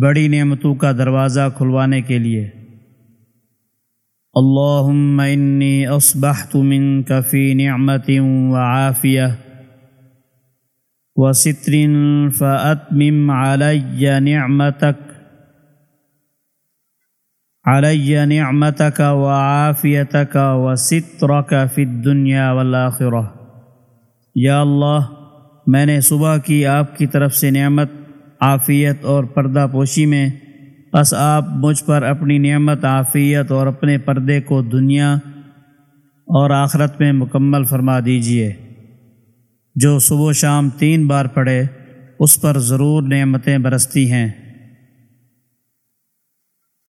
بڑی نعمتوں کا دروازہ کھلوانے کے لیے۔ اللهم انی اصبحت منك في نعمة وعافية وستر فأتمم علي نعمتك علي نعمتك وعافيتك وسترك في الدنيا والآخرة یا اللہ، میں نے صبح کی آپ کی طرف سے نعمت عافیت اور پردہ پوشی میں، بس آپ مجھ پر اپنی نعمت، عافیت اور اپنے پردے کو دنیا اور آخرت میں مکمل فرما دیجیے جو صبح و شام تین بار پڑھے، اس پر ضرور نعمتیں برستی ہیں۔